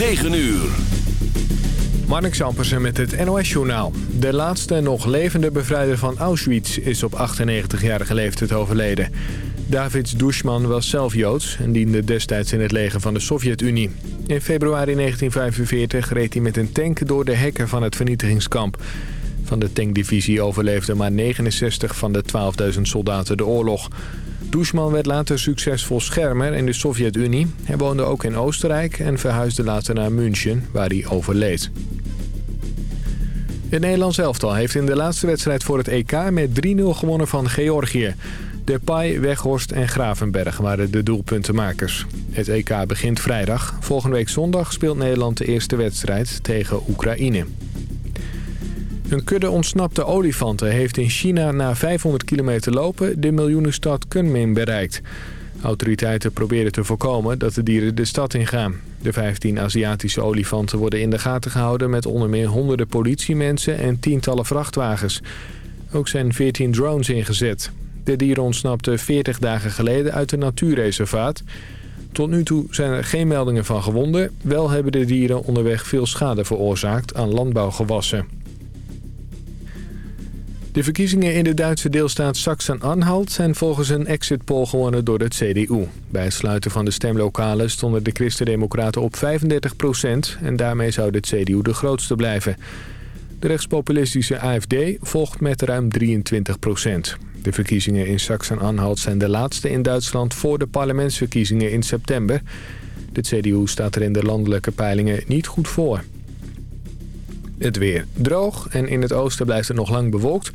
9 uur. Marnik Zampersen met het NOS-journaal. De laatste nog levende bevrijder van Auschwitz is op 98-jarige leeftijd overleden. Davids Dushman was zelf Joods en diende destijds in het leger van de Sovjet-Unie. In februari 1945 reed hij met een tank door de hekken van het vernietigingskamp. Van de tankdivisie overleefden maar 69 van de 12.000 soldaten de oorlog. Dushman werd later succesvol schermer in de Sovjet-Unie. Hij woonde ook in Oostenrijk en verhuisde later naar München, waar hij overleed. Het Nederlands elftal heeft in de laatste wedstrijd voor het EK met 3-0 gewonnen van Georgië. Depay, Weghorst en Gravenberg waren de doelpuntenmakers. Het EK begint vrijdag. Volgende week zondag speelt Nederland de eerste wedstrijd tegen Oekraïne. Een kudde ontsnapte olifanten heeft in China na 500 kilometer lopen de miljoenenstad Kunming bereikt. Autoriteiten proberen te voorkomen dat de dieren de stad ingaan. De 15 Aziatische olifanten worden in de gaten gehouden met onder meer honderden politiemensen en tientallen vrachtwagens. Ook zijn 14 drones ingezet. De dieren ontsnapten 40 dagen geleden uit een natuurreservaat. Tot nu toe zijn er geen meldingen van gewonden. Wel hebben de dieren onderweg veel schade veroorzaakt aan landbouwgewassen. De verkiezingen in de Duitse deelstaat Sachsen-Anhalt zijn volgens een exit poll gewonnen door het CDU. Bij het sluiten van de stemlokalen stonden de Christen-Democraten op 35% en daarmee zou het CDU de grootste blijven. De rechtspopulistische AFD volgt met ruim 23% De verkiezingen in Sachsen-Anhalt zijn de laatste in Duitsland voor de parlementsverkiezingen in september. De CDU staat er in de landelijke peilingen niet goed voor. Het weer droog en in het oosten blijft het nog lang bewolkt.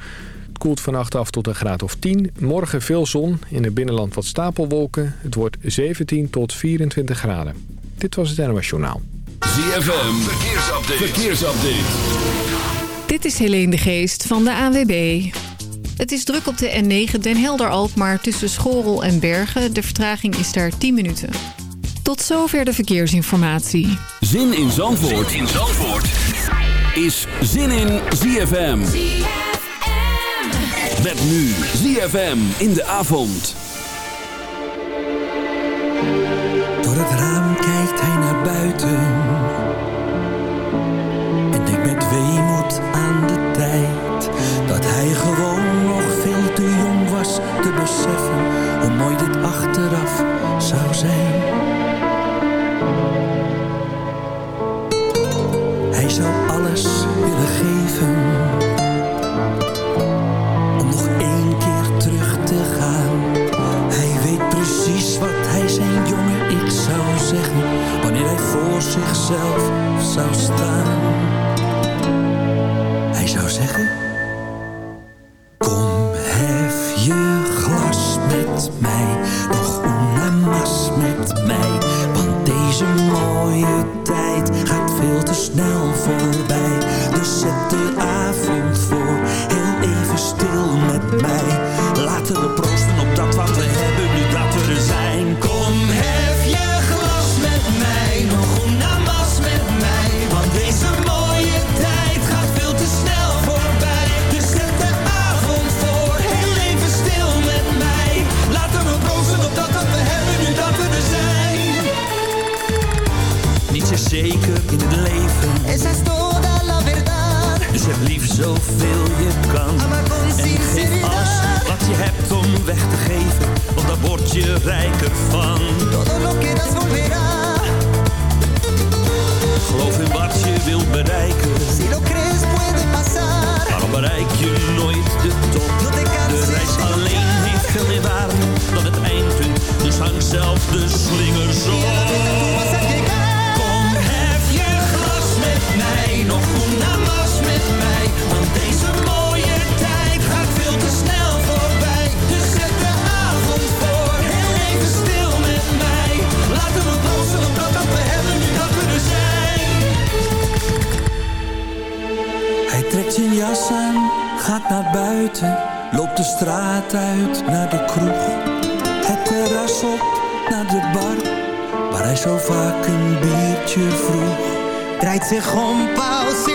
Het koelt vannacht af tot een graad of 10. Morgen veel zon, in het binnenland wat stapelwolken. Het wordt 17 tot 24 graden. Dit was het NOS Journaal. ZFM, verkeersupdate. verkeersupdate. Dit is Helene de Geest van de AWB. Het is druk op de N9 Den Helder-Alkmaar tussen Schorel en Bergen. De vertraging is daar 10 minuten. Tot zover de verkeersinformatie. Zin in Zandvoort, zin in Zandvoort is zin in ZFM. Met nu ZFM in de avond. Door het raam kijkt hij naar buiten. En denkt met weemoed aan de tijd. Dat hij gewoon nog veel te jong was te beseffen. Hoe mooi dit achteraf zou zijn. Precies wat hij zijn jonge ik zou zeggen Wanneer hij voor zichzelf zou staan. Hij zou zeggen Kom, zeker in het leven. Esa es toda la verdad. Dus heb lief zoveel je kan. En geef alles wat je hebt om weg te geven. Want daar word je rijker van. Todo lo que das volverá. Geloof in wat je wilt bereiken. Si lo crees puede pasar. Waarom bereik je nooit de top? No te canses De reis alleen heeft veel meer waarde dan het eindpunt. Dus hang zelf de slingers op. nog mas met mij. Want deze mooie tijd gaat veel te snel voorbij. Dus zet de avond voor, heel even stil met mij. Laten we proosten op dat wat we hebben, nu dat we er zijn. Hij trekt zijn jas aan, gaat naar buiten. Loopt de straat uit naar de kroeg. Het terras op naar de bar, waar hij zo vaak een biertje vroeg. Draait zich om, pauzeert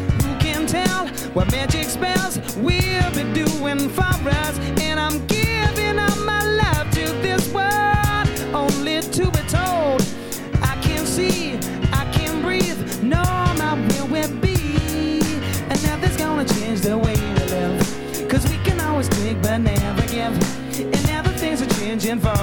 changing for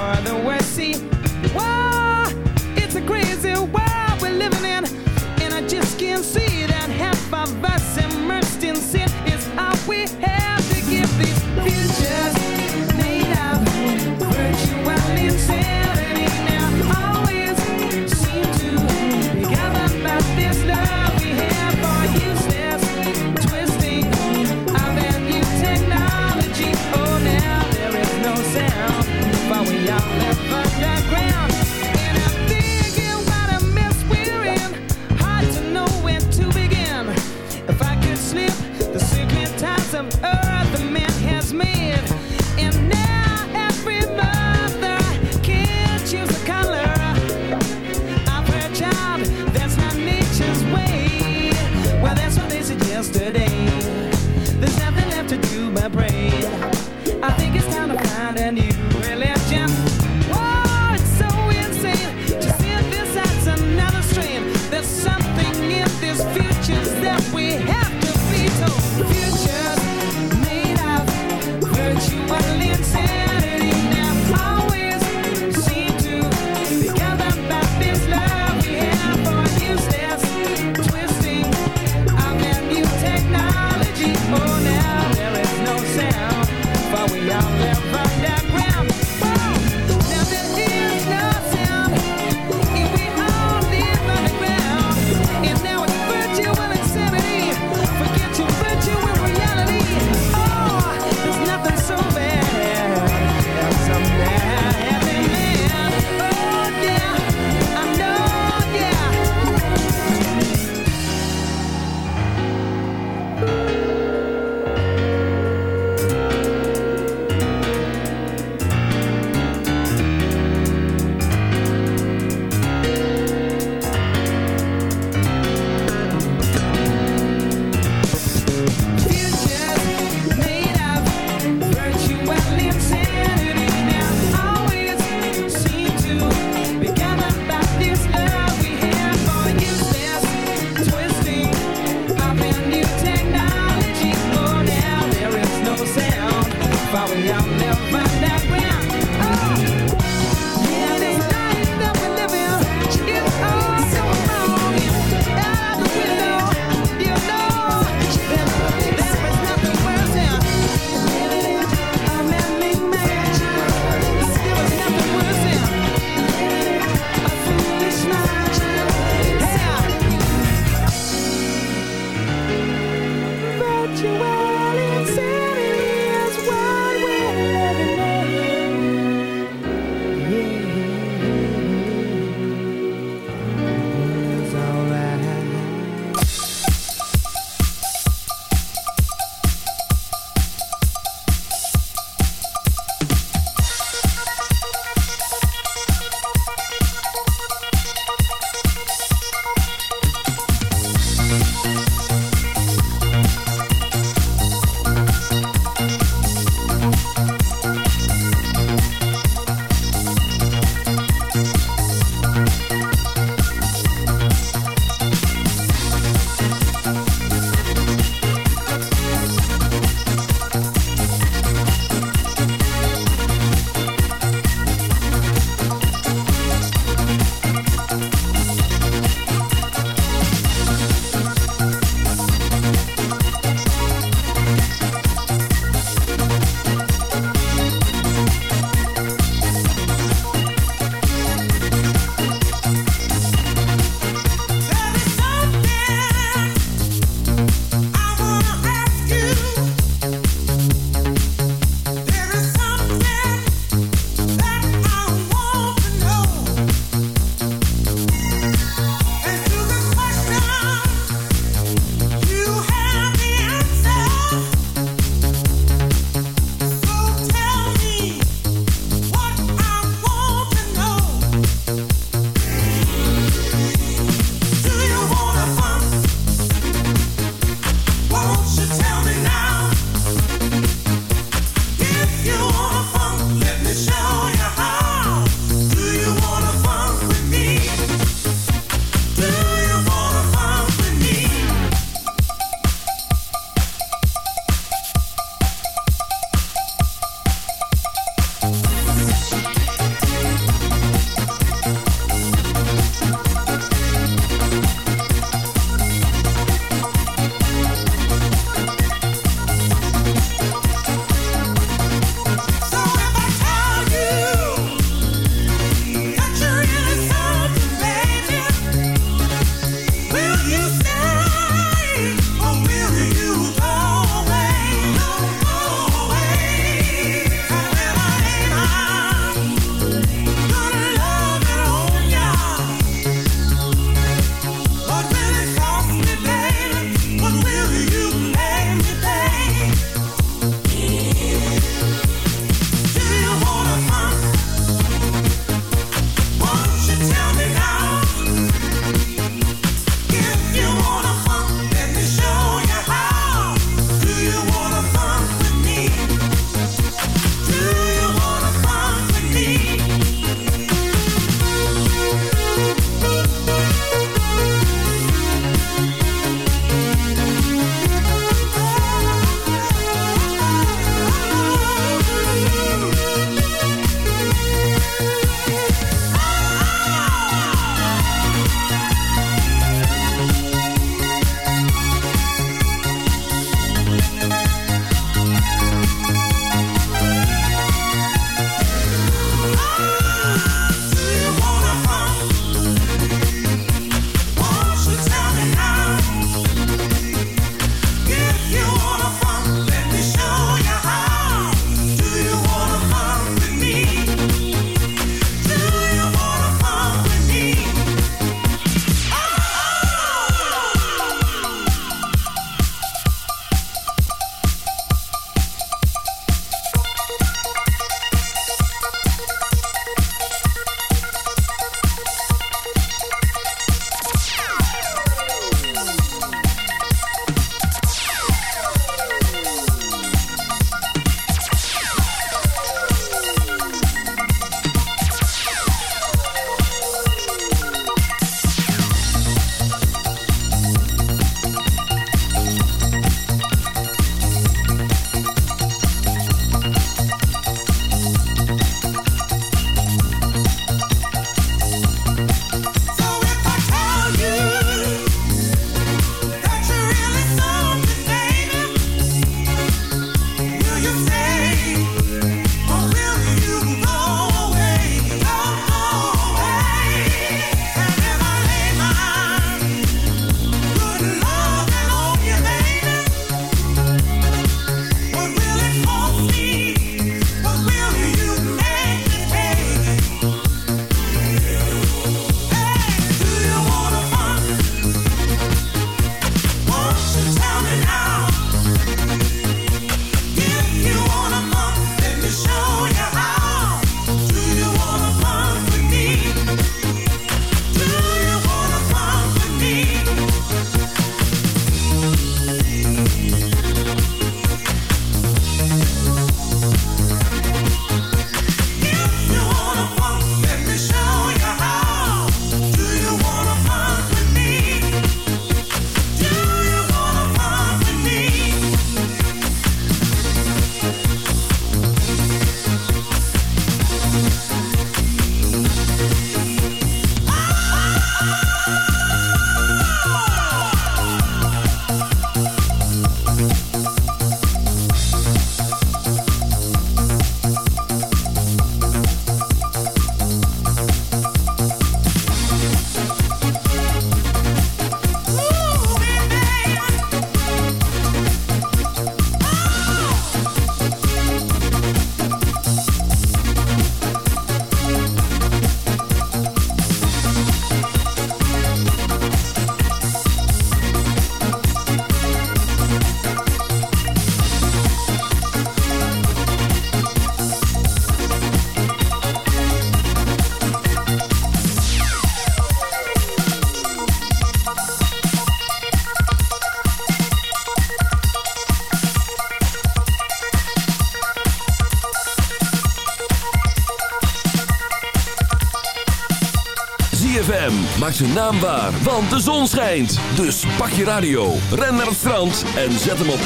Maak zijn naam waar, want de zon schijnt. Dus pak je radio, ren naar het strand en zet hem op 106.9.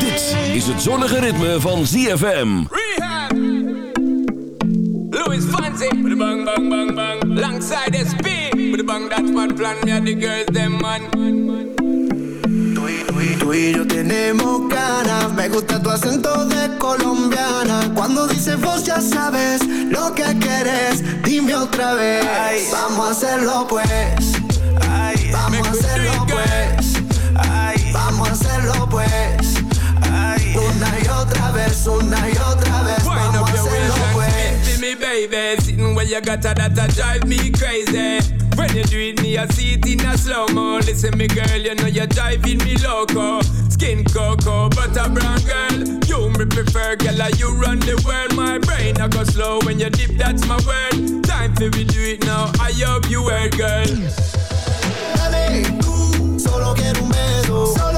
Dit is het zonnige ritme van ZFM. Rehab. Louis Fancy. Bang, bang, bang, bang. Alongside SP. Bang, that's my plan. Me the girls, them man. Y yo tenemos ganas. Me gusta tu acento de colombiana. Cuando dices vos ya sabes lo que quieres. Dime otra vez. Vamos a hacerlo pues. Vamos a hacerlo pues. You got her, that a drive me crazy. When you do it, me, I see it in a slow-mo. Listen, me girl, you know you're driving me loco. Skin cocoa, butter brown girl. You me prefer, girl, like you run the world. My brain, I go slow when you dip, that's my word. Time for we do it now. I hope you heard, girl. Dale, solo quiero un beso. Solo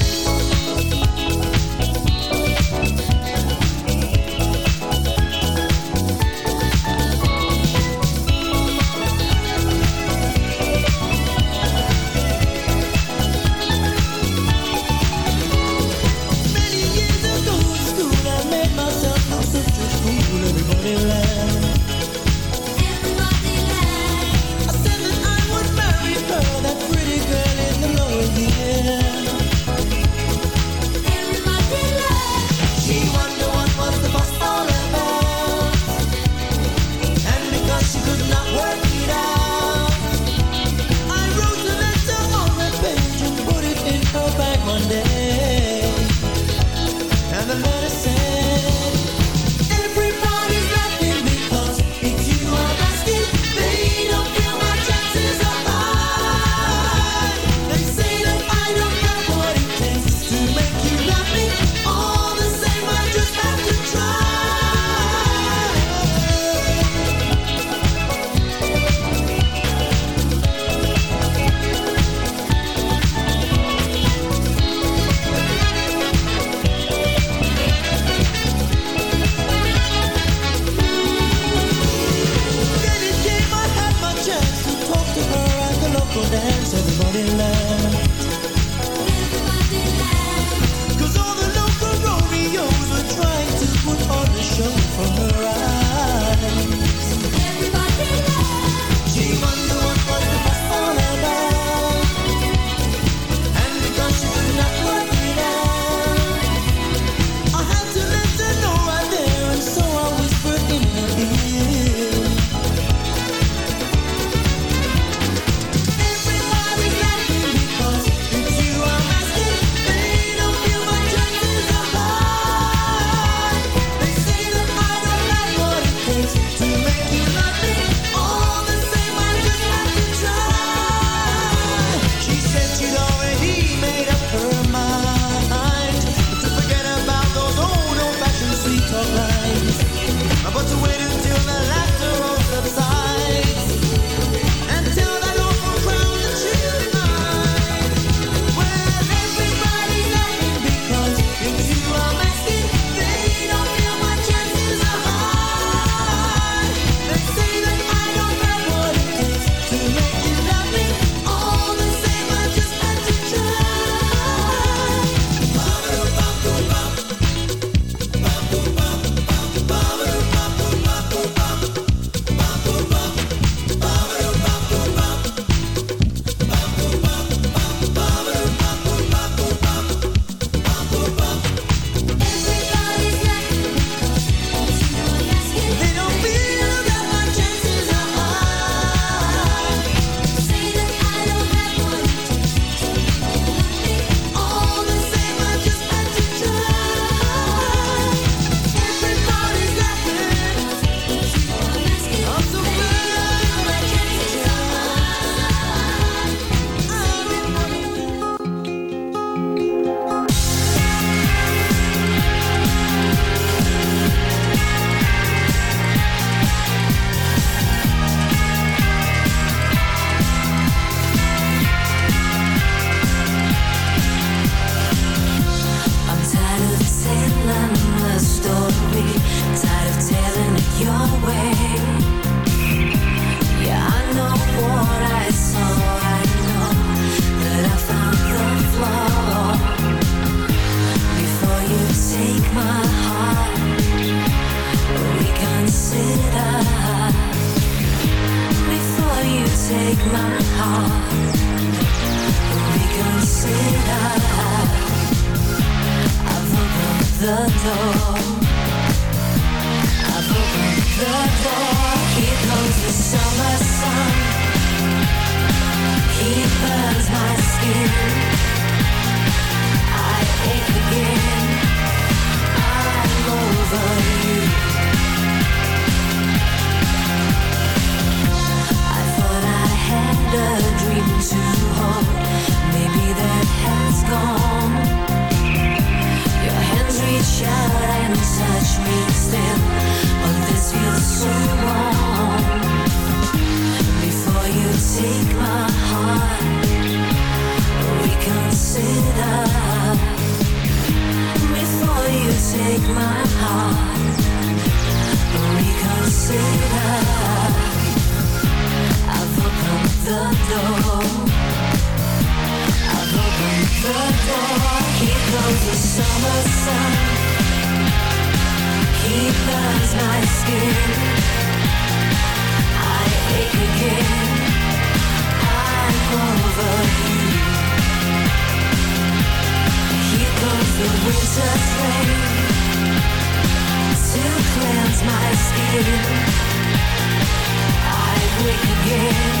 Again.